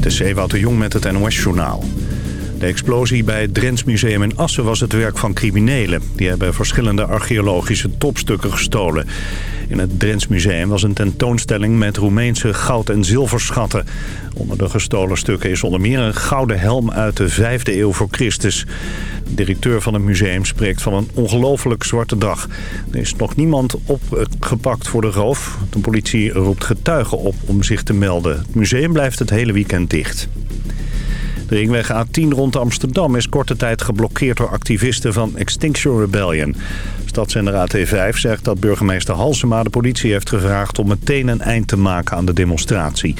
Dit is Ewout de Jong met het NOS-journaal. De explosie bij het Drents Museum in Assen was het werk van criminelen. Die hebben verschillende archeologische topstukken gestolen. In het Drents Museum was een tentoonstelling met Roemeense goud- en zilverschatten. Onder de gestolen stukken is onder meer een gouden helm uit de 5e eeuw voor Christus. De directeur van het museum spreekt van een ongelooflijk zwarte dag. Er is nog niemand opgepakt voor de roof. De politie roept getuigen op om zich te melden. Het museum blijft het hele weekend dicht. De ringweg A10 rond Amsterdam is korte tijd geblokkeerd door activisten van Extinction Rebellion. Stadszender AT5 zegt dat burgemeester Halsema de politie heeft gevraagd om meteen een eind te maken aan de demonstratie.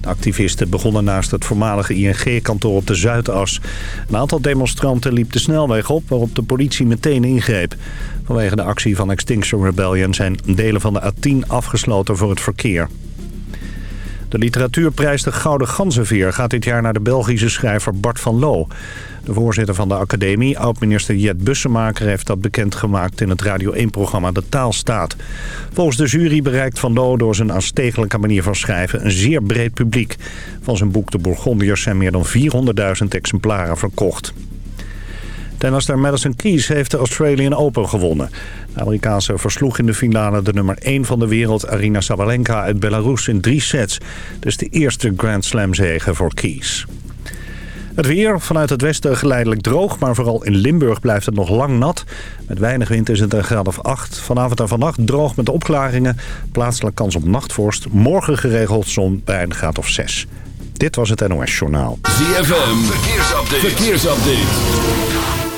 De activisten begonnen naast het voormalige ING-kantoor op de Zuidas. Een aantal demonstranten liep de snelweg op waarop de politie meteen ingreep. Vanwege de actie van Extinction Rebellion zijn delen van de A10 afgesloten voor het verkeer. De literatuurprijs De Gouden Ganzenveer gaat dit jaar naar de Belgische schrijver Bart van Loo. De voorzitter van de academie, oud-minister Jet Bussemaker... heeft dat bekendgemaakt in het Radio 1-programma De Taalstaat. Volgens de jury bereikt Van Loo door zijn aanstekelijke manier van schrijven... een zeer breed publiek. Van zijn boek De Bourgondiërs zijn meer dan 400.000 exemplaren verkocht. Tennister Madison Keys heeft de Australian Open gewonnen. De Amerikaanse versloeg in de finale de nummer 1 van de wereld... Arina Sabalenka uit Belarus in drie sets. Dus de eerste Grand Slam zege voor Keys. Het weer vanuit het westen geleidelijk droog, maar vooral in Limburg blijft het nog lang nat. Met weinig wind is het een graad of 8. Vanavond en vannacht droog met opklaringen. Plaatselijk kans op nachtvorst. Morgen geregeld zon bij een graad of 6. Dit was het NOS Journaal. ZFM, verkeersupdate. verkeersupdate.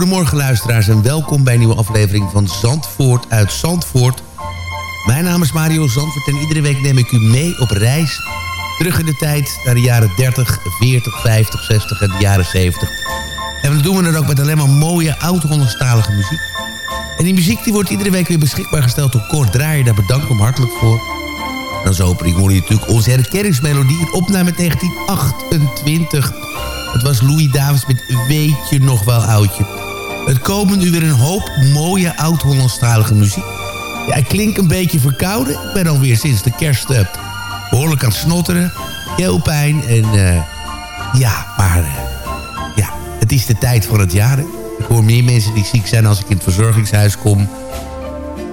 goedemorgen luisteraars en welkom bij een nieuwe aflevering van Zandvoort uit Zandvoort. Mijn naam is Mario Zandvoort en iedere week neem ik u mee op reis. Terug in de tijd naar de jaren 30, 40, 50, 60 en de jaren 70. En dan doen we het ook met alleen maar mooie oud-Hollandstalige muziek. En die muziek die wordt iedere week weer beschikbaar gesteld door Kort Draaier. Daar bedank ik hem hartelijk voor. En als opening hoor je natuurlijk onze herkenningsmelodie. Een opname uit 1928. Het was Louis Davids met Weet je nog wel oudje. Het komen nu weer een hoop mooie oud-Hollandstalige muziek. Ja, ik klink een beetje verkouden. Ik ben alweer sinds de kerst eh, behoorlijk aan het snotteren. Keelpijn en eh, ja, maar eh, ja, het is de tijd van het jaar. hè. Ik hoor meer mensen die ziek zijn als ik in het verzorgingshuis kom.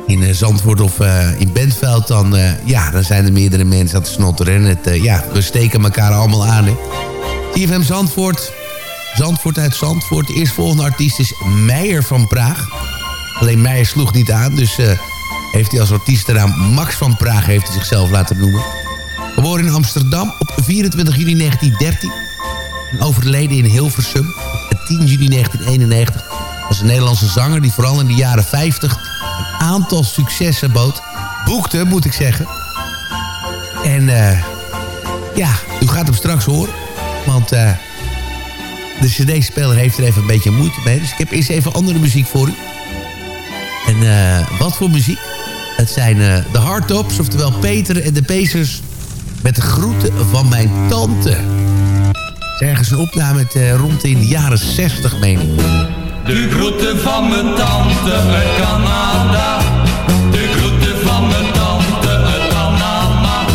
In Zandvoort of in Bentveld, dan, ja, dan zijn er meerdere mensen aan het snotteren. En het, ja, we steken elkaar allemaal aan. Hè. Zandvoort. Zandvoort uit Zandvoort. De eerstvolgende artiest is Meijer van Praag. Alleen Meijer sloeg niet aan, dus eh, heeft hij als artiestennaam Max van Praag heeft hij zichzelf laten noemen. Geboren in Amsterdam op 24 juni 1913. En overleden in Hilversum op 10 juni 1991. Was een Nederlandse zanger die vooral in de jaren 50 een aantal successen bood. Boekte, moet ik zeggen. En eh, ja, u gaat hem straks horen. Want eh, de cd-speler heeft er even een beetje moeite mee. Dus ik heb eerst even andere muziek voor u. En eh, wat voor muziek? Het zijn eh, de Hardtops, oftewel Peter en de Pacers... met de groeten van mijn tante. Ergens een opname eh, rond in de jaren 60, meen ik. De groeten van mijn tante uit Canada. De groeten van mijn tante uit Panama.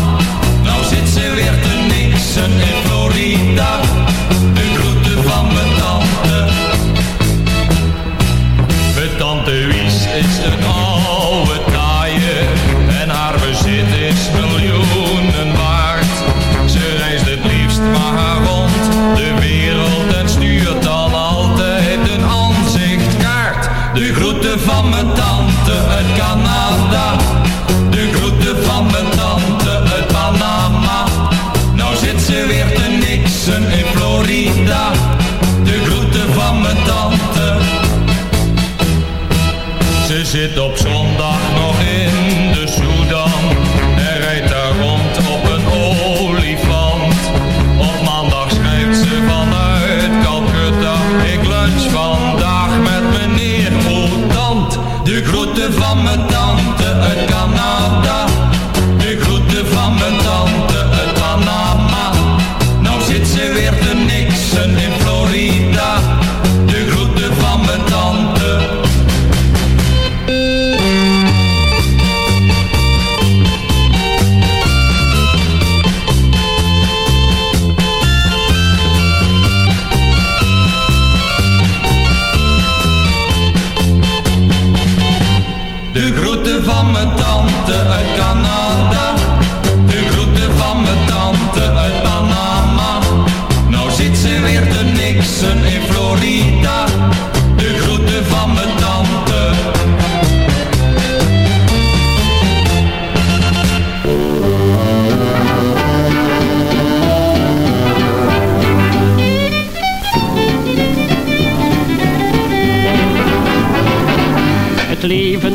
Nou zit ze weer te niksen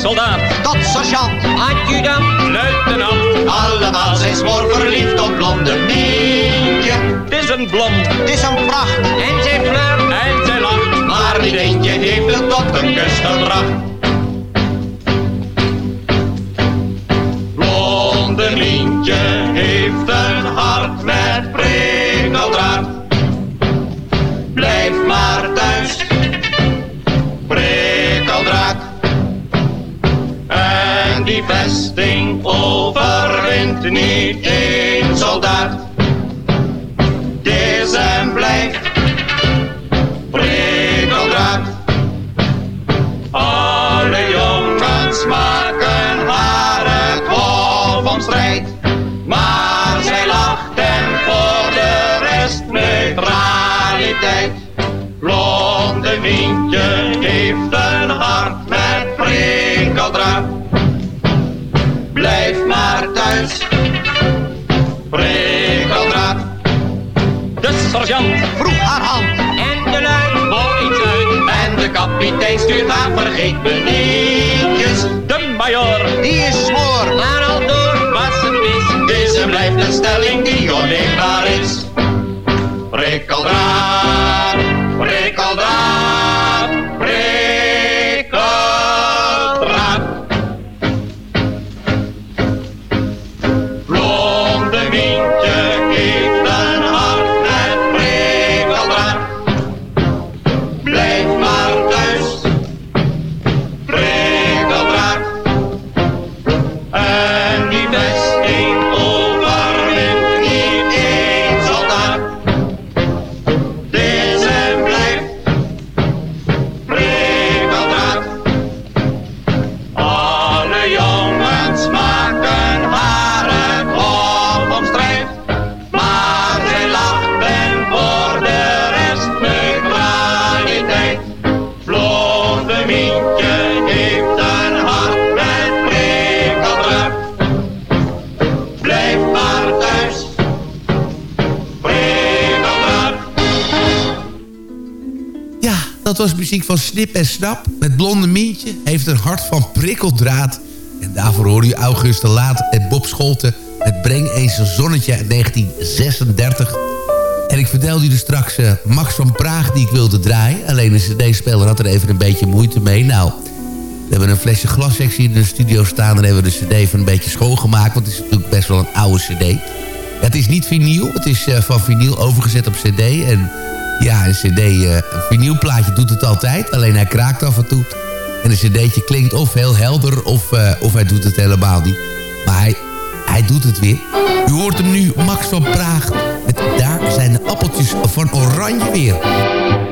Soldaat tot sergeant, adjudant, luitenant. Allemaal zijn smoor verliefd op blonde. Het is een blond, het is een pracht. En zij flirt, en zij lacht. Maar niet eentje heeft het tot een kus gebracht. Blonde Mientje heeft een hart met prikkeldraad. Blijf maar die vesting overwint niet één soldaat. Thuis, prikkeldraad. De sergeant vroeg haar hand en de lui wou iets uit. En de kapitein stuurt haar vergeet me nietjes. De major Die is smoor, maar al door was het mis. deze blijft een stelling die onneembaar is. Prikkeldraad, prikkeldraad, muziek van Snip en Snap. Met Blonde Mientje heeft een hart van prikkeldraad. En daarvoor hoor je August de Laat en Bob Scholten... met Breng eens een zonnetje uit 1936. En ik vertelde jullie straks eh, Max van Praag die ik wilde draaien. Alleen de cd-speler had er even een beetje moeite mee. Nou, we hebben een flesje glassectie in de studio staan... en hebben we de cd even een beetje schoongemaakt... want het is natuurlijk best wel een oude cd. Het is niet vinyl, het is eh, van vinyl overgezet op cd... en ja, een cd, eh, een vinylplaatje doet het altijd. Alleen hij kraakt af en toe. En een cd'tje klinkt of heel helder of, eh, of hij doet het helemaal niet. Maar hij, hij doet het weer. U hoort hem nu, Max van Praag. Met Daar zijn de appeltjes van oranje weer.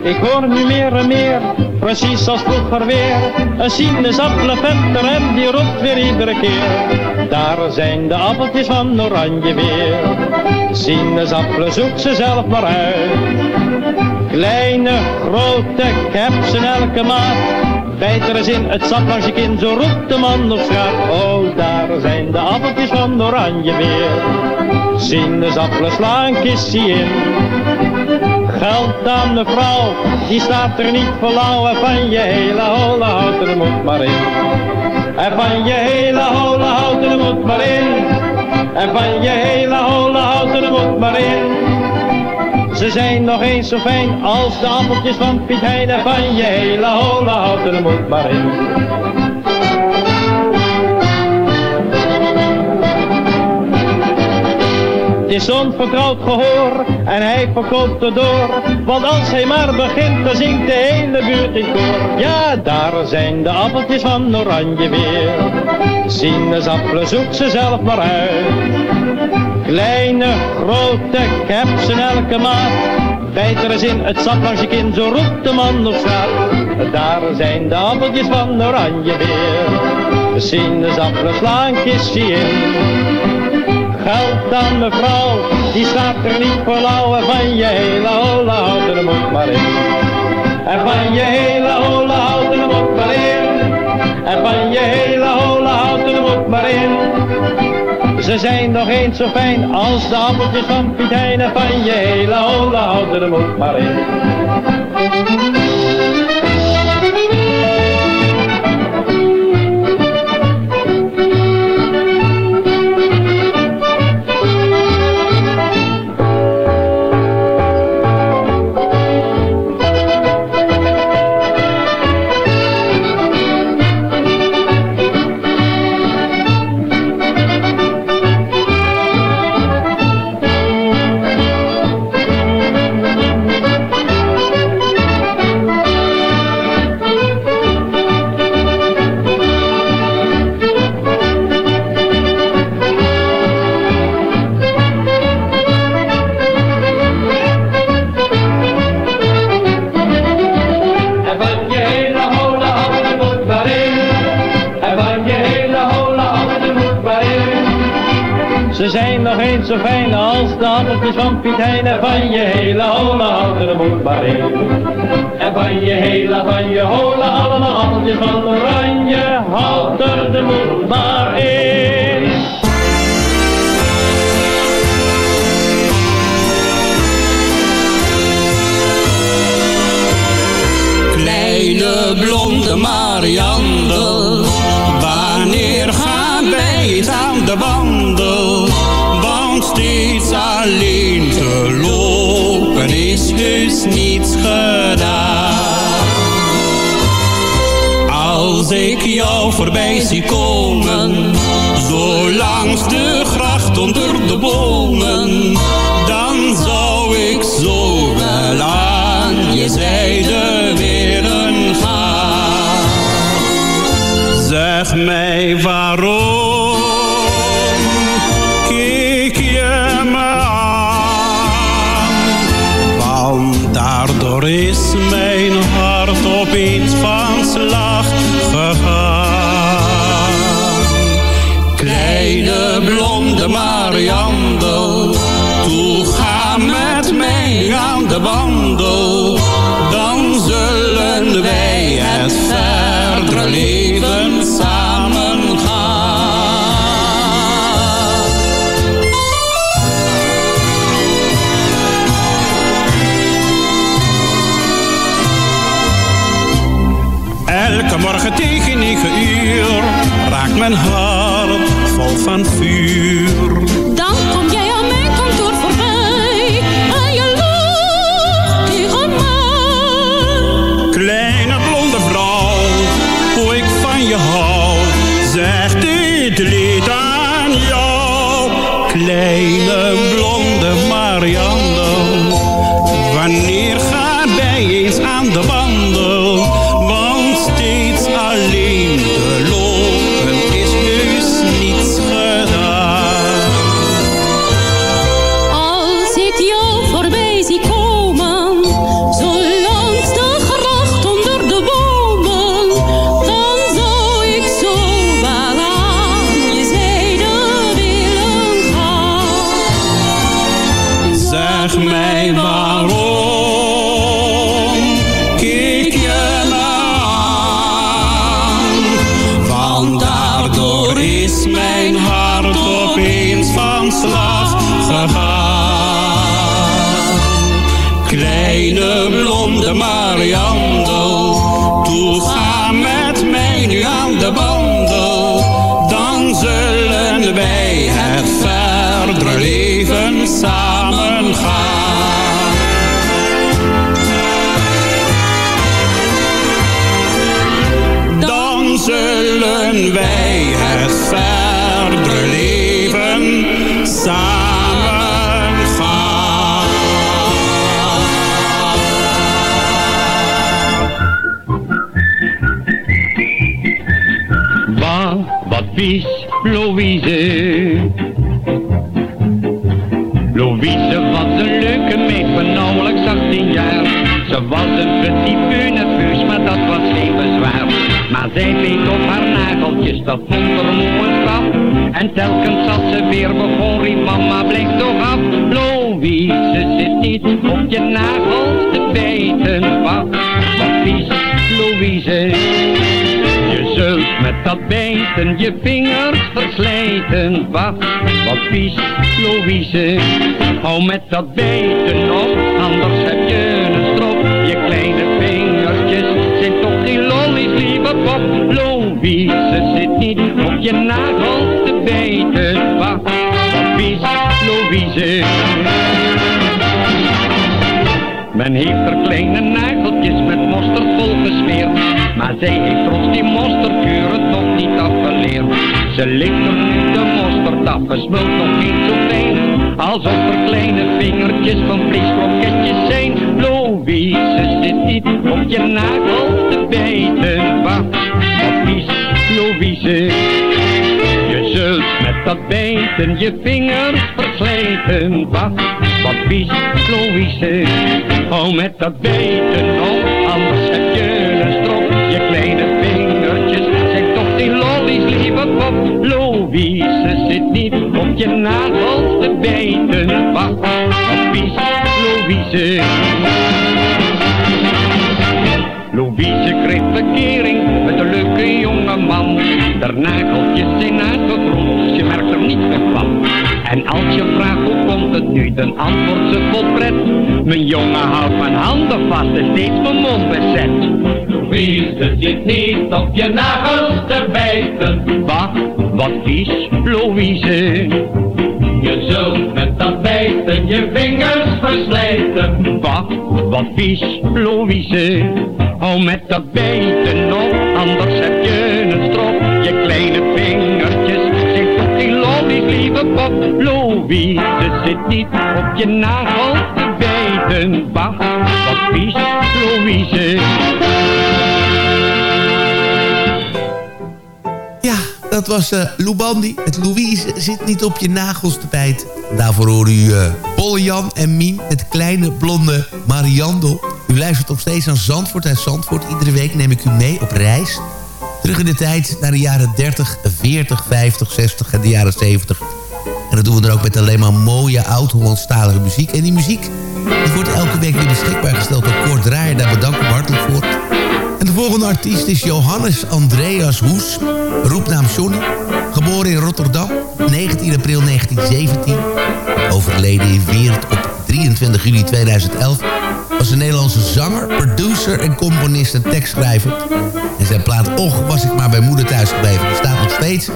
Ik hoor nu meer en meer, precies als vroeger weer. Een sinaasappelen en die roept weer iedere keer. Daar zijn de appeltjes van oranje weer. Sinaasappelen zoek ze zelf maar uit. Kleine, grote, ik in elke maat. Bijt er eens in het sap langs je kin, zo roept de man op straat. Oh, daar zijn de appeltjes van oranje weer. Sinaasappelen slaan kistje in. Geld aan de vrouw, die staat er niet voor. En van je hele holle houten er moet maar in. En van je hele holle houten er moet maar in. En van je hele holle houten er moet maar in. Ze zijn nog eens zo fijn als de appeltjes van Piet Hein. En van je hele holle houten moet maar in. Het is onvertrouwd gehoor en hij verkoopt er door. Want als hij maar begint, dan zingt de hele buurt in koor. Ja, daar zijn de appeltjes van oranje weer. Sinaasappelen zoek ze zelf maar uit. Kleine, grote, ik elke maat. Bijt er eens in het sap langs je kin, zo roept de man op straat. Daar zijn de appeltjes van oranje weer. De sinaasappelen slaan kistje in. Geld aan mevrouw, die staat er niet voor lauw. En van je hele holle houten, er moet maar in. En van je hele holle houten, moet maar in. En van je hele holle houten, er moet maar in. Ze zijn nog eens zo fijn als de appeltjes van Piet Hein. En van je hele holle houten, er moet maar in. Zo fijn als de appeltjes van Piet Hein. En van je hele holle houten moet maar in. En van je hele, van je hola, allemaal appeltjes van oranje. Houd er de moed maar in. Kleine blonde Mariandel, wanneer gaan wij aan de wandel? Steeds alleen te lopen is dus niets gedaan. Als ik jou voorbij zie komen, zo langs de gracht onder de bomen, dan zou ik zo wel aan je zijde willen gaan. Zeg mij waarom is mijn hart opeens van slag gegaan. Kleine blonde Mariandel, toe ga met mij aan de wandel. Dan zullen wij het verdere leven morgen tegen negen uur raakt mijn hart vol van vuur. Dan kom jij aan mijn kantoor voorbij en je lacht tegen mij. Kleine blonde vrouw, hoe ik van je hou, zeg dit lied aan jou. Kleine blonde Marianne, wanneer gaan wij eens aan de wandel? Mariandel, toe ga met mij nu aan de wandel. Dan zullen wij het verdere leven samen gaan. Dan zullen wij het verdere leven samen vies, Louise. Louise was een leuke meid van nauwelijks 18 jaar. Ze was een petit nerveus, maar dat was geen bezwaar. Maar zij beet op haar nageltjes, dat vond haar moe. En telkens als ze weer begon, riep mama, blijf toch af. Louise zit niet op je nagels te bijten. Wat, wat vies, Louise. Zult met dat bijten je vingers verslijten. Wacht, wat vies, Louise. Hou met dat bijten op, anders heb je een strop. Je kleine vingertjes zijn toch geen lollies, lieve pop. Louise zit niet op je nagels te bijten. Wacht, wat vies, Louise. Men heeft er kleine nageltjes met mosterd volgesmeerd. Maar zij heeft ons die mosterdkuren nog niet afgeleerd. Ze ligt er nu de mosterd afgesmuld nog niet zo fijn. Alsof er kleine vingertjes van vleeskroketjes zijn. Louise zit niet op je nagels te bijten. Wat vies, Louise. Je zult met dat bijten je vingers verslijten. Wacht, wat vies, Louise. Hou met dat bijten lieve pop. Louise zit niet op je nagels te bijten. Wacht, vies, Louise. Louise kreeg verkering met een leuke jonge man. De nageltjes zijn uitgegroeid, je merkt er niet meer van. En als je vraagt hoe komt het nu, dan antwoordt ze vol pret. Mijn jongen houdt mijn handen vast en steeds mijn mond bezet. Louise zit niet op je nagels te bijten. Wacht, wat vies, Louise. Je zult met dat bijten je vingers verslijten. Wacht, wat vies, Louise. Hou met dat bijten op, anders heb je een strop. Je kleine vingertjes zijn tot die lollies, lieve pop. Louise zit niet op je nagels te bijten. Wacht, wat vies, Louise. Dat was Lou Bandy. Het Louise zit niet op je nagels te bijten. Daarvoor hoorde u Jan en Mien, het kleine blonde Mariando. U luistert nog steeds aan Zandvoort uit Zandvoort. Iedere week neem ik u mee op reis. Terug in de tijd naar de jaren 30, 40, 50, 60 en de jaren 70. En dat doen we dan ook met alleen maar mooie oud-Hollandstalige muziek. En die muziek die wordt elke week weer beschikbaar gesteld door Kort Draaier. Daar bedank ik hartelijk voor. En de volgende artiest is Johannes Andreas Hoes, roepnaam Johnny. Geboren in Rotterdam, 19 april 1917. Overleden in Weert op 23 juli 2011. Was een Nederlandse zanger, producer en componist en tekstschrijver. En zijn plaat Och was ik maar bij moeder thuis gebleven. Bestaat nog steeds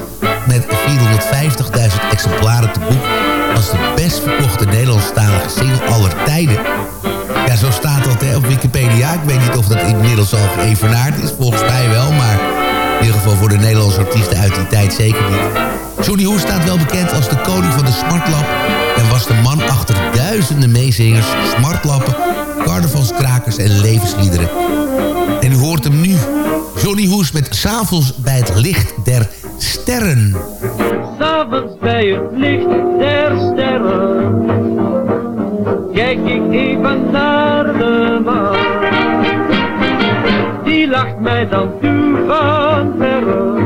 met 450.000 exemplaren te boek... als de best verkochte Nederlandstalige single aller tijden. Ja, zo staat dat hè, op Wikipedia. Ik weet niet of dat inmiddels al geëvenaard is. Volgens mij wel, maar in ieder geval voor de Nederlandse artiesten uit die tijd zeker niet. Johnny Hoes staat wel bekend als de koning van de smartlap... en was de man achter duizenden meezingers, smartlappen... carnavalskrakers en levensliederen. En u hoort hem nu. Johnny Hoes met S'avonds bij het licht der sterren. S'avonds bij het licht der sterren Kijk even naar lacht mij dan toe van verre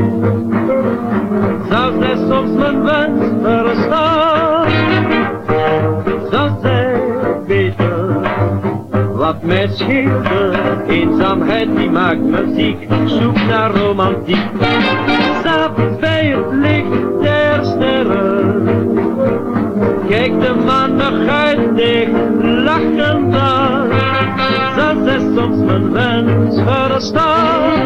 Zou zij soms mijn wens verstaan? Zou zij weten wat mij scheelde Eenzaamheid die maakt me ziek. Zoek naar romantiek. S'avonds bij het licht der sterren. Kijk de maandigheid dicht lachend aan Zal zij soms mijn wens verstaan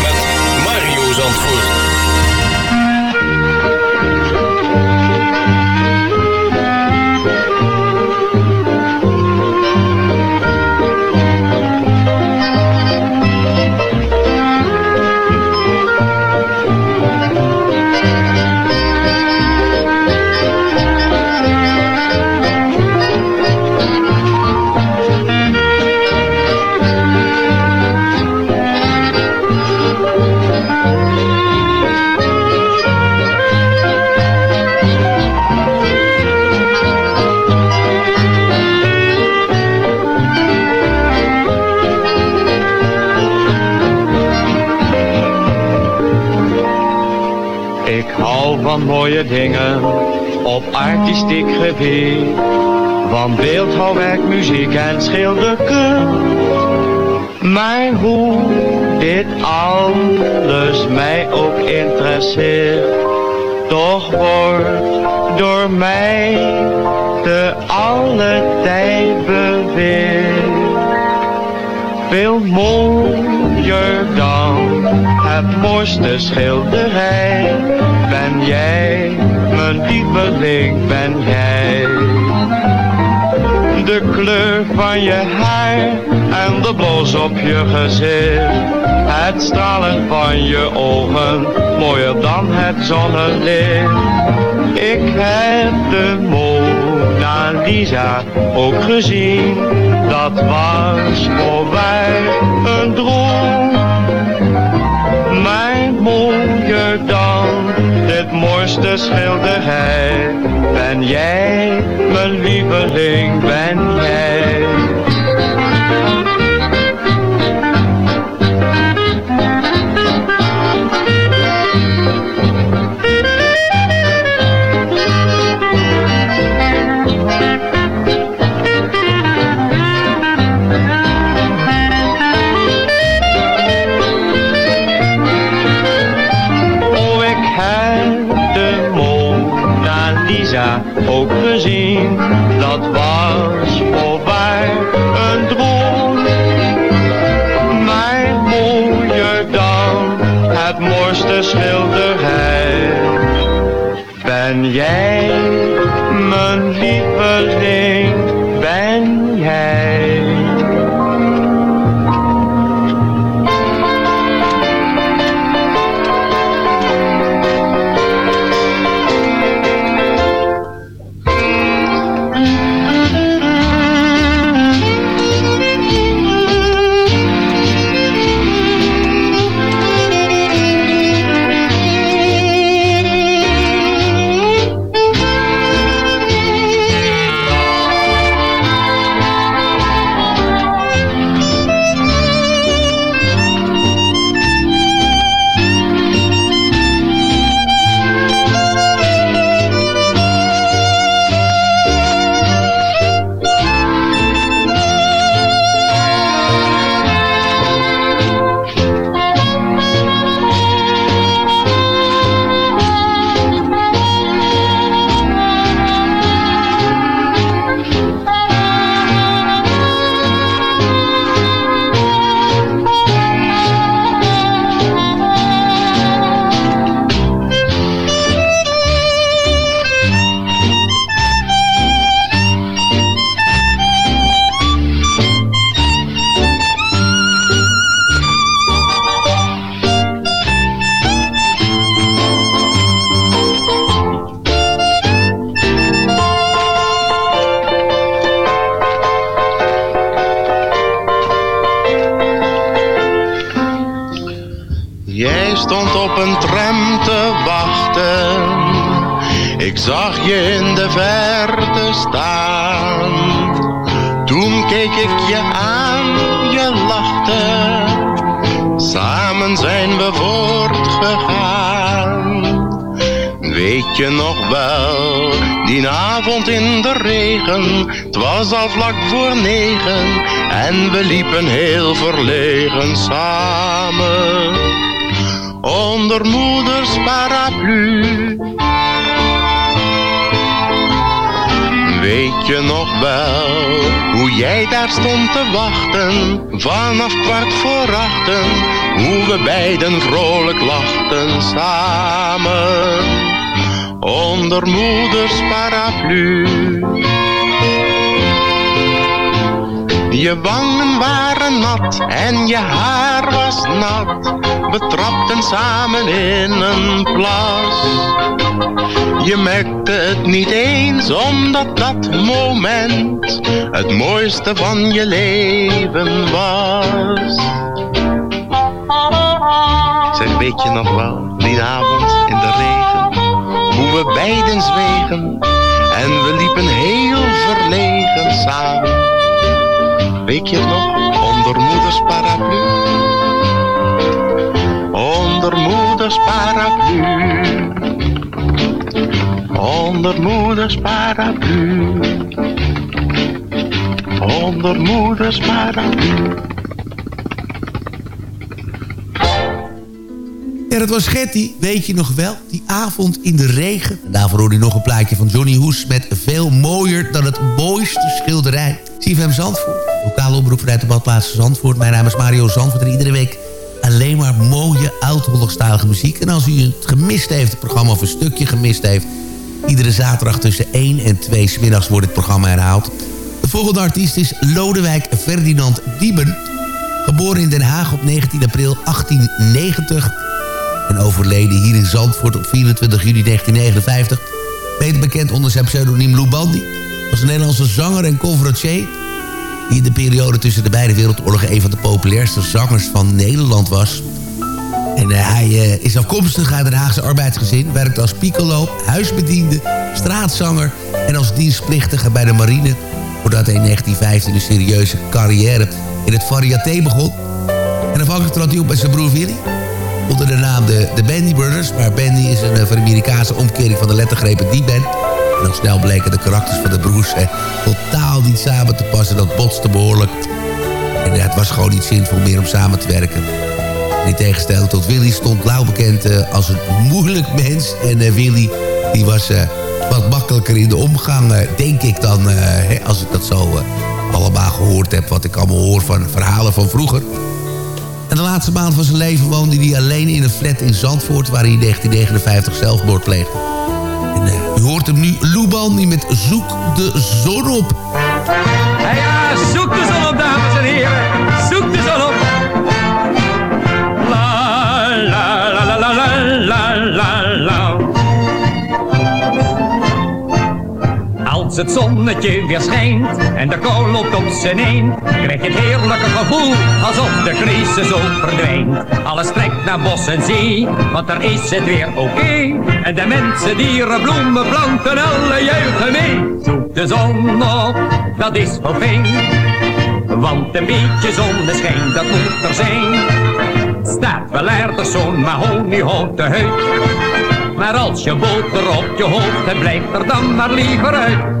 Zandvoort. Van mooie dingen op artistiek gebied. Van beeldhouwwerk, muziek en schilderkunst. Maar hoe dit alles mij ook interesseert. Toch wordt door mij te alle tijd beweerd. Veel mooier dan het mooiste schilderij. Ben jij, mijn lieveling, ben jij. De kleur van je haar en de blos op je gezicht. Het stralen van je ogen, mooier dan het zonnelicht. Ik heb de Mona Lisa ook gezien, dat was voor mij een droom. Maar mooier dan dit mooiste schilderij, ben jij, mijn lieveling, ben jij. Schilderij. Ben jij Toen keek ik je aan, je lachte. Samen zijn we voortgegaan. Weet je nog wel, die avond in de regen. Het was al vlak voor negen en we liepen heel verlegen samen. onder moeders paraplu. Weet je nog wel hoe jij daar stond te wachten, vanaf kwart voor achten, hoe we beiden vrolijk lachten samen, onder moeders paraplu. Je wangen waren nat en je haar was nat. We trapten samen in een plas. Je merkte het niet eens, omdat dat moment het mooiste van je leven was. Zeg, weet je nog wel, die avond in de regen, hoe we beiden zwegen en we liepen heel verlegen samen. Weet je nog, onder moeders paraplu? Onder moeders paraplu. Onder moeders paraplu. Onder moeders paraplu. Ja, dat was Getty, weet je nog wel? Die avond in de regen. En daarvoor hoorde u nog een plaatje van Johnny Hoes... met veel mooier dan het mooiste schilderij. CFM Zandvoort, lokale omroep vanuit de badplaats Zandvoort. Mijn naam is Mario Zandvoort en iedere week alleen maar mooie oud-Hollandstalige muziek. En als u het gemist heeft, het programma of een stukje gemist heeft... iedere zaterdag tussen 1 en 2 smiddags wordt het programma herhaald. De volgende artiest is Lodewijk Ferdinand Dieben... Geboren in Den Haag op 19 april 1890 en overleden hier in Zandvoort op 24 juli 1959. Beter bekend onder zijn pseudoniem Lou Bandy. Was een Nederlandse zanger en conferencier... die in de periode tussen de beide wereldoorlogen... een van de populairste zangers van Nederland was. En eh, hij eh, is afkomstig uit een Haagse arbeidsgezin... werkt als piccolo, huisbediende, straatzanger... en als dienstplichtige bij de marine... voordat hij in 1915 een serieuze carrière in het variété begon. En afhankelijk trad hij op met zijn broer Willy onder de naam de, de Bandy Brothers. Maar Bandy is een uh, Amerikaanse omkering van de lettergrepen die band. En al snel bleken de karakters van de broers eh, totaal niet samen te passen. Dat botste behoorlijk. En uh, het was gewoon niet zinvol meer om samen te werken. En in tegenstelling tot Willy stond Lau bekend uh, als een moeilijk mens. En Willy die was wat makkelijker in de omgang, denk ik dan. Hè, als ik dat zo allemaal gehoord heb. Wat ik allemaal hoor van verhalen van vroeger. En de laatste maand van zijn leven woonde hij alleen in een flat in Zandvoort... waar hij in 1959 zelfmoord pleegde. U hoort hem nu, die met Zoek de Zon op. Hey, zoek Als het zonnetje weer schijnt en de kou loopt op zijn een, krijg je het heerlijke gevoel alsof de crisis ook verdwijnt. Alles trekt naar bos en zee, want er is het weer oké. En de mensen, dieren, bloemen, planten, alle juichen mee. Zoek de zon op, dat is wel fijn. Want een beetje zonneschijn, dat moet er zijn. Staat wel ergens zo'n mahoniehouten huid. Maar als je boter op je hoofd hebt, blijf er dan maar liever uit.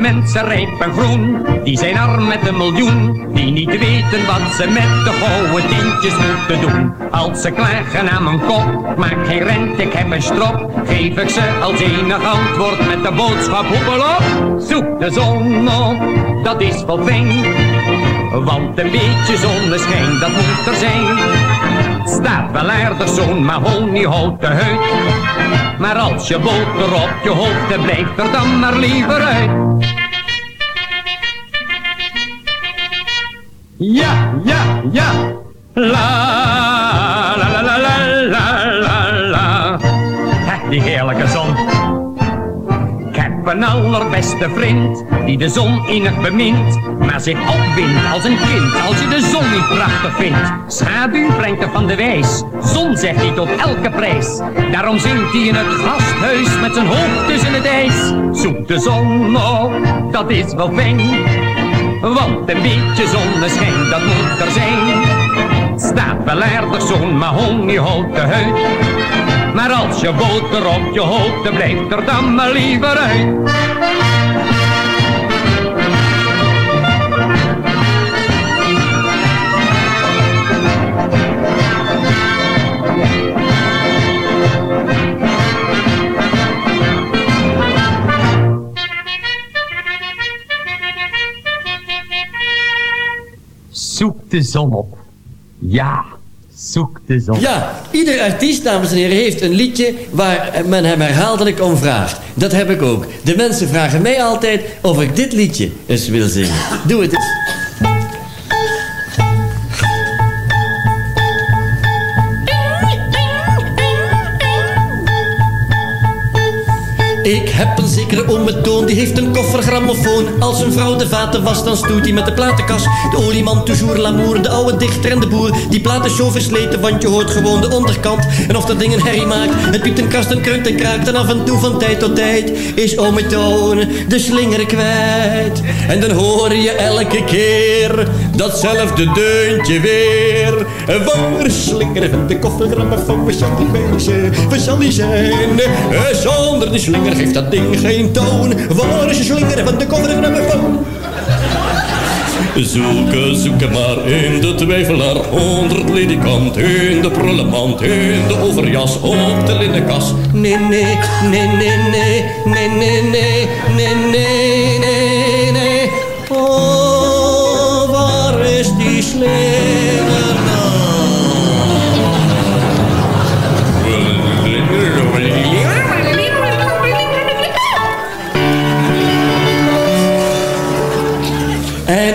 Mensen rijp en groen, die zijn arm met een miljoen. Die niet weten wat ze met de gouden tientjes moeten doen. Als ze klagen aan mijn kop, maak geen rent, ik heb een strop. Geef ik ze als enig antwoord met de boodschap hoepel op. Zoek de zon op, dat is wel fijn. Want een beetje zonneschijn, dat moet er zijn. Staat wel aardig zo'n mahoniehouten huid. Maar als je boter op je hoofd hebt, blijf er dan maar liever uit. Ja, ja, ja. La, la, la, la, la, la, la. Hè, die heerlijke zon. Ik heb een allerbeste vriend, die de zon innig bemint. Maar zich opwindt als een kind, als je de zon niet prachtig vindt. Schaduw brengt er van de wijs, zon zegt hij tot elke prijs. Daarom zingt hij in het gasthuis met zijn hoofd tussen het ijs. Zoek de zon op, dat is wel fijn. Want een beetje zonneschijn, dat moet er zijn. Staat wel aardig zo'n mahoniehouten huid. Maar als je boter op je hoofd, dan blijft er dan maar liever uit. De zon op. Ja, zoek de zon. Ja, ieder artiest, dames en heren, heeft een liedje waar men hem herhaaldelijk om vraagt. Dat heb ik ook. De mensen vragen mij altijd of ik dit liedje eens wil zingen. Doe het eens. Ik heb een zekere ome Toon, die heeft een koffergrammofoon. Als een vrouw de vaten was, dan stoeit hij met de platenkast. De olieman, toujours l'amour, de oude dichter en de boer. Die platenshow versleten, want je hoort gewoon de onderkant. En of dat ding een herrie maakt, het piept en kast en kreunt en kraakt. En af en toe van tijd tot tijd is ome Toon de slinger kwijt. En dan hoor je elke keer datzelfde deuntje weer. Waar slingeren van de koffergrammofoon, waar zal die wezen, waar zal die zijn? Eh, Zonder de slinger geeft dat ding geen toon. Waar is de slinger van de koffergrammofoon? Zoeken, zoeken maar in de twijfelaar, onder het ledikant, in de prullenmand, in de overjas, op de linnenkast. Nee, nee, nee, nee, nee, nee, nee, nee, nee, nee, nee, nee. Oh, En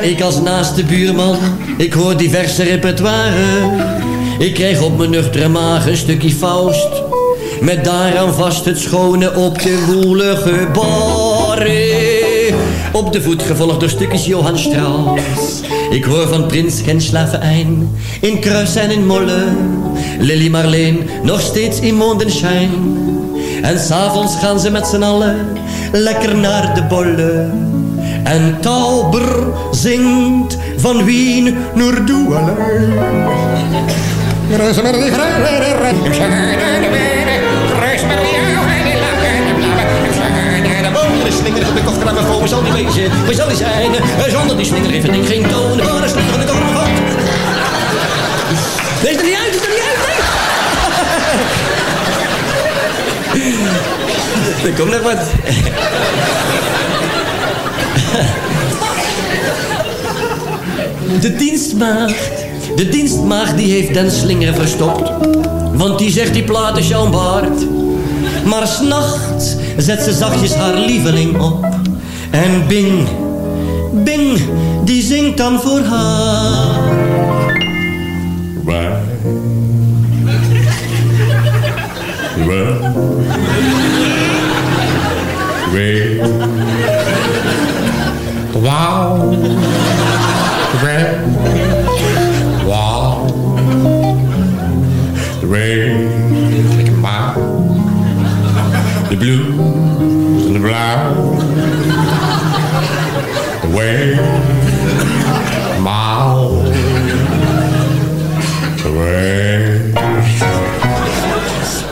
ik als naaste buurman, ik hoor diverse repertoire. Ik krijg op mijn nuchtere maag een stukje Faust. Met daaraan vast het schone op de woelige barre. Op de voet gevolgd door stukjes Johann Strauss. Ik hoor van Prins geen Slavijn. In Kruis en in Molle. Lily Marleen nog steeds in Mondenschein. En s'avonds gaan ze met z'n allen lekker naar de bolle. En Tauber zingt van Wien naar Douala. De slinger op de koffergrammofoon, waar zal die wezen? Waar zal die zijn? Zonder die slinger het ding geen toon. Is slinger van de koffergrammofoon? Wees er niet uit, is er niet uit, nee! Er wat. De dienstmaagd, de dienstmaagd die heeft den slinger verstopt. Want die zegt die plaat is jouw baard. Maar s'nachts zet ze zachtjes haar lieveling op. En Bing, Bing, die zingt dan voor haar. Waar? Waar?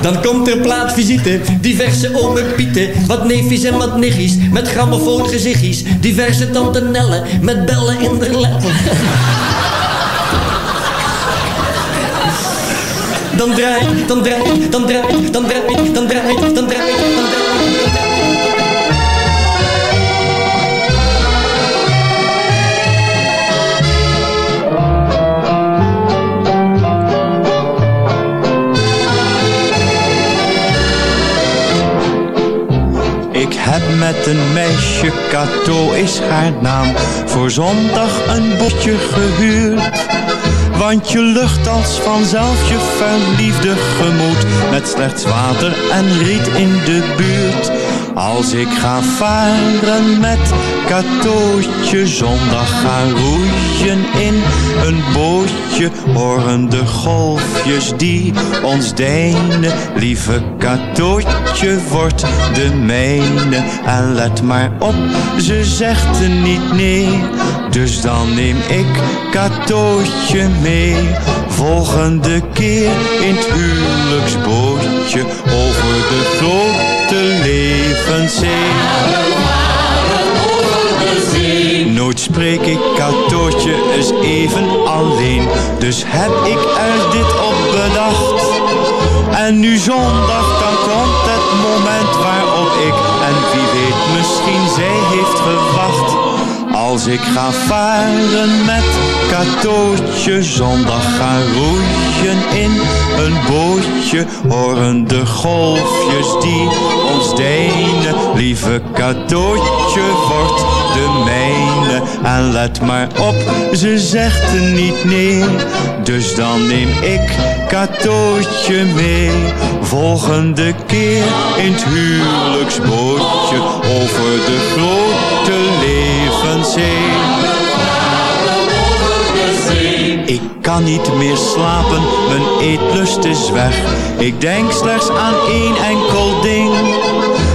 Dan komt er plaatvisite, diverse ome Pieten, wat neefjes en wat nichtjes, met grammofoongezichtjes, diverse tante Nellen, met bellen in de leppen. Dan draai, dan draai, dan draai, dan draai, dan draai, dan draai, Cato is haar naam, voor zondag een botje gehuurd. Want je lucht als vanzelf je verliefde gemoed, met slechts water en riet in de buurt. Al Als ik ga varen met katootje, zondag ga roeien in een bootje, horen de golfjes die ons deinen. Lieve katootje wordt de mijne en let maar op, ze zegt niet nee. Dus dan neem ik katootje mee, volgende keer in het huwelijksbootje over de grote levenszee. Nooit spreek ik katootje eens even alleen, dus heb ik er dit op bedacht. En nu zondag, dan komt het moment waarop ik, en wie weet misschien zij heeft gewacht. Als ik ga varen met katootje, zondag ga roeien in een bootje, horen de golfjes die ons deinen. Lieve katootje wordt de mijne, en let maar op, ze zegt er niet nee. Dus dan neem ik katootje mee, volgende keer in het huwelijksbootje, over de grote levenszee. Ik kan niet meer slapen, mijn eetlust is weg. Ik denk slechts aan één enkel ding.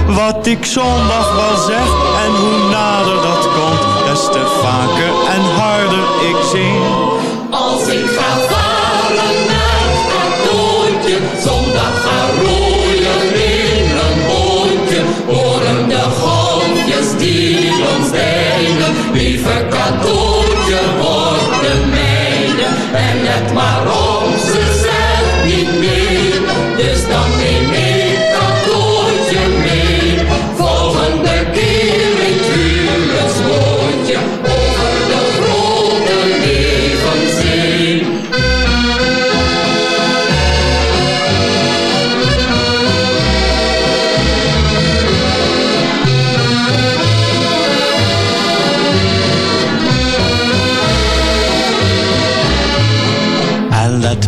Wat ik zondag wel zeg en hoe nader dat komt, des te vaker en harder ik zing. Als ik ga ons deinen. Lieve katoentje wordt de mijne, en let maar op,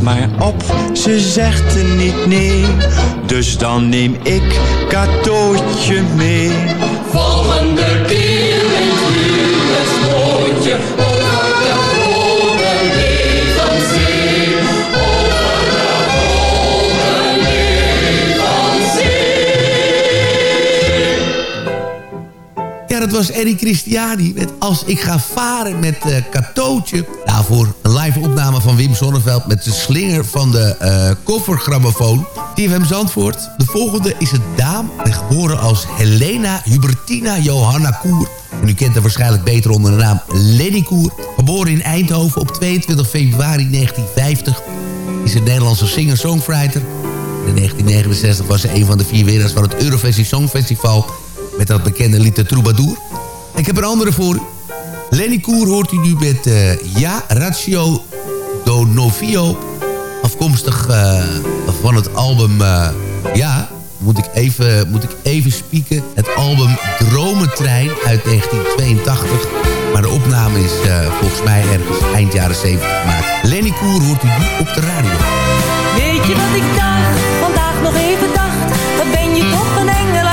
maar op, ze zegt er niet nee. Dus dan neem ik katootje mee. Volgende keer in het huwelijksbootje over de grote levenszee. Over de levenszee. Ja, dat was Eddie Christiani met Als ik ga varen met eh Katootje. Daarvoor live opname van Wim Sonneveld met de slinger van de eh koffergrammofoon. TFM Zandvoort. De volgende is een dame, en geboren als Helena Hubertina Johanna Koer. U kent haar waarschijnlijk beter onder de naam Lenny Koer. Geboren in Eindhoven op 22 februari 1950 is een Nederlandse singer-songwriter. In 1969 was ze een van de vier winnaars van het Eurovisie Songfestival... met dat bekende lied de Troubadour. Ik heb een andere voor u. Lenny Koer hoort u nu met eh, Ja Ratio Do Novio. Afkomstig eh, van het album... eh, ja, moet ik, even, moet ik even spieken. Het album Dromentrein uit 1982. Maar de opname is volgens mij ergens eind jaren 70 gemaakt. Lenny Koer hoort u nu op de radio. Weet je wat ik dacht, vandaag nog even dacht Wat ben je toch een engel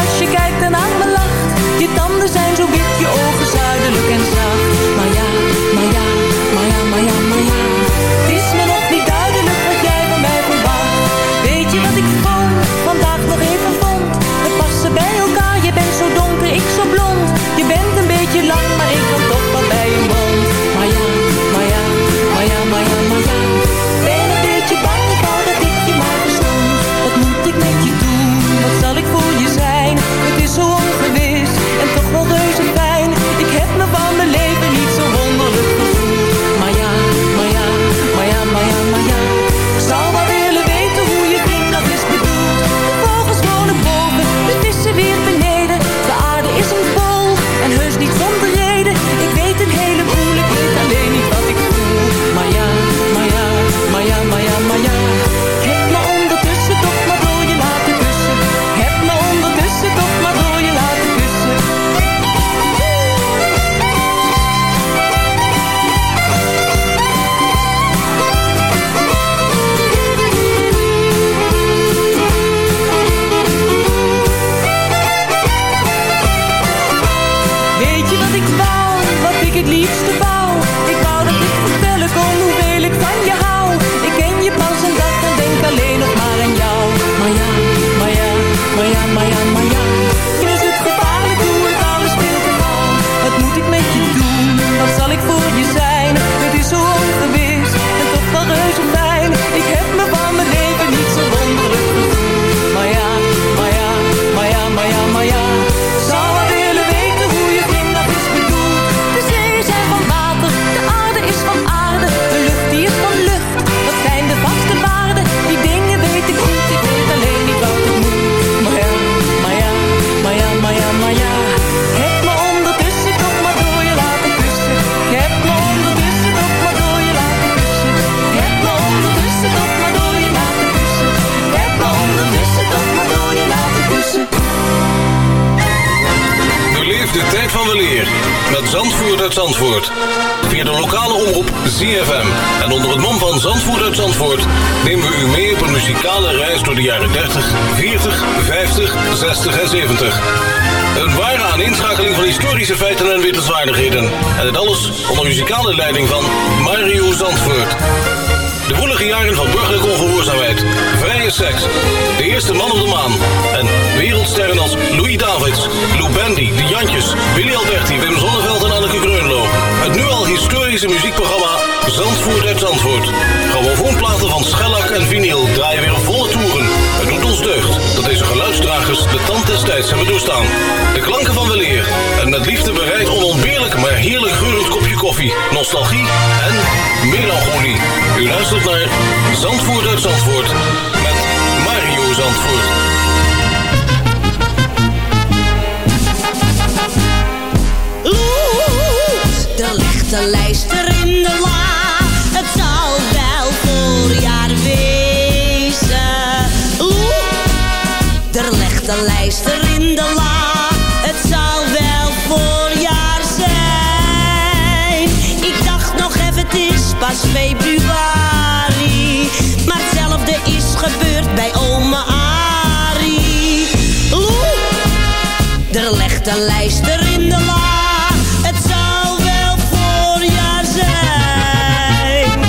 een lijst er in de la. Het zal wel voorjaar zijn.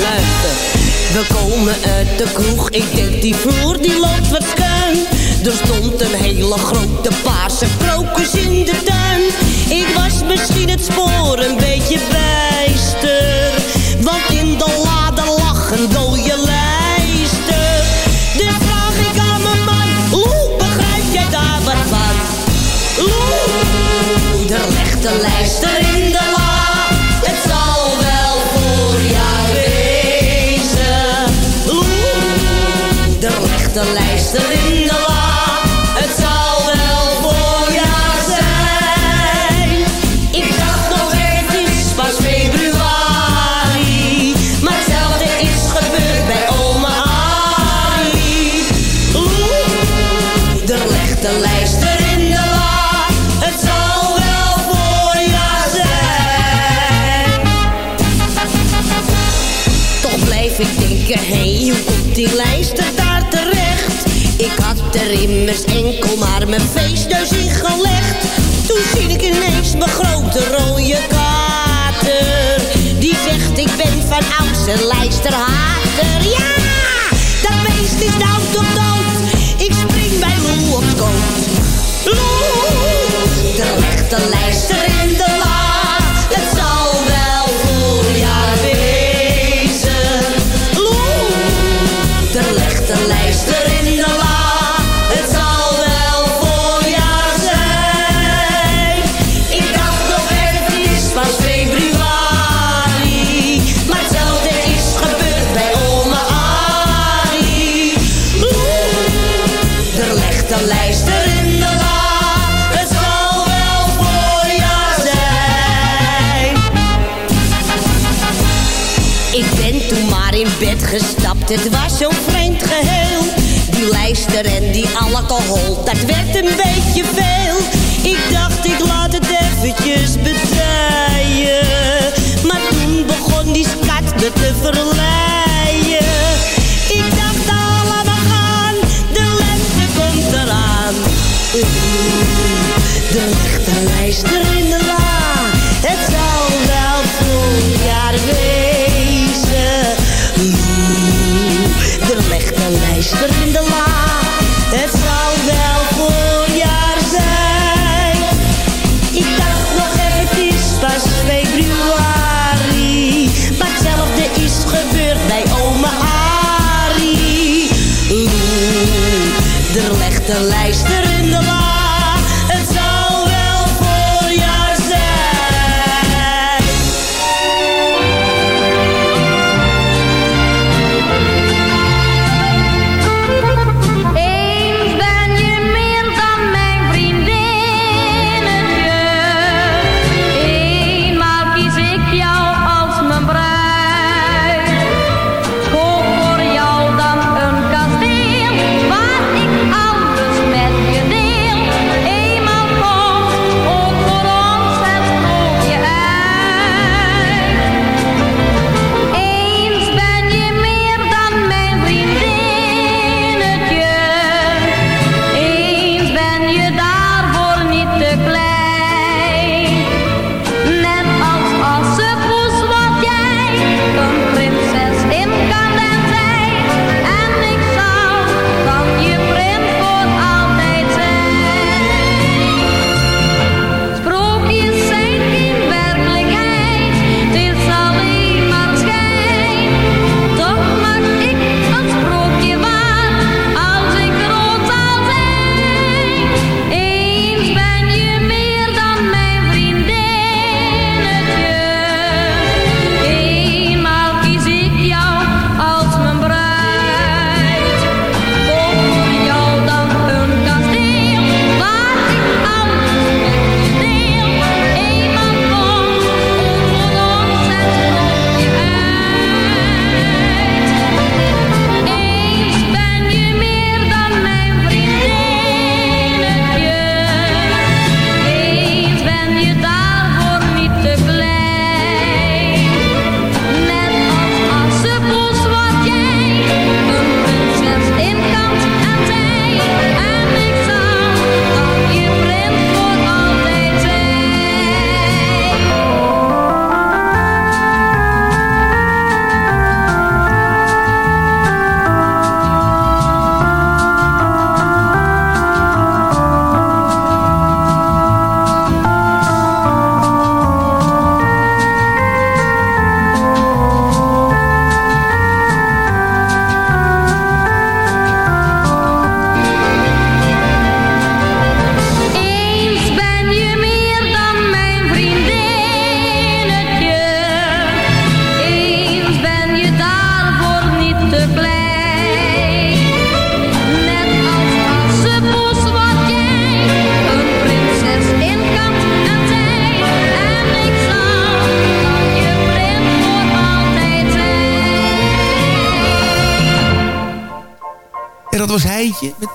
Luister, we komen uit de kroeg. Ik denk die vloer die loopt wat kuin. Er stond een hele grote paarse krokus in de tuin. Ik was misschien het spoor een beetje bijster. Want in de lade lag een dode echte lijster Hé. Hoe komt die lijster daar terecht? Ik had er immers enkel maar mijn feestneus in gelegd. Toen zie ik ineens mijn grote rode kater. Die zegt ik ben van ouds een lijsterhater. Ja, dat beest is nou tot dood. gestapt, het was zo'n vreemd geheel. Die lijster en die alcohol, dat werd een beetje veel. Ik dacht, ik laat het eventjes bedrijven, Maar toen begon die skat me te verleiden. Ik dacht, allemaal we gaan, de lente komt eraan. De lichte lijster zuster in de la. Het zou wel voorjaar zijn. Ik dacht nog even, het is pas februari. Maar hetzelfde is gebeurd bij oma Harry. Oeh, er legt een lijster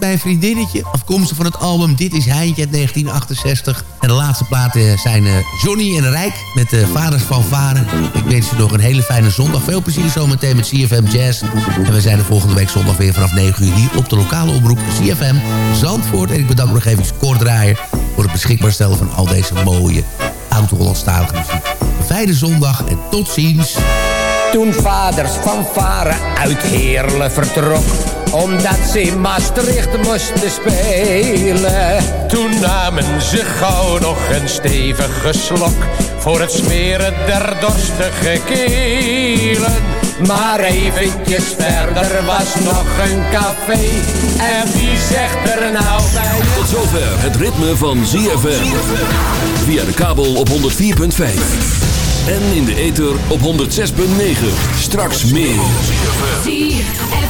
Mijn vriendinnetje. Afkomstig van het album Dit is Heintje uit 1968. En de laatste platen zijn uh, Johnny en Rijk met de Vaders van Varen. Ik wens je nog een hele fijne zondag. Veel plezier zometeen met CFM Jazz. En we zijn er volgende week zondag weer vanaf 9 uur hier op de lokale omroep CFM Zandvoort. En ik bedank nog even Draaier voor het beschikbaar stellen van al deze mooie oud-Hollandstalige muziek. Een fijne zondag en tot ziens. Toen vaders van Varen uit Heerlen vertrok omdat ze Maastricht moesten spelen. Toen namen ze gauw nog een stevige slok voor het smeren der dorstige kelen. Maar eventjes verder was nog een café. En wie zegt er nou bij? Tot zover het ritme van ZFM. Via de kabel op 104.5. En in de ether op 106.9. Straks meer.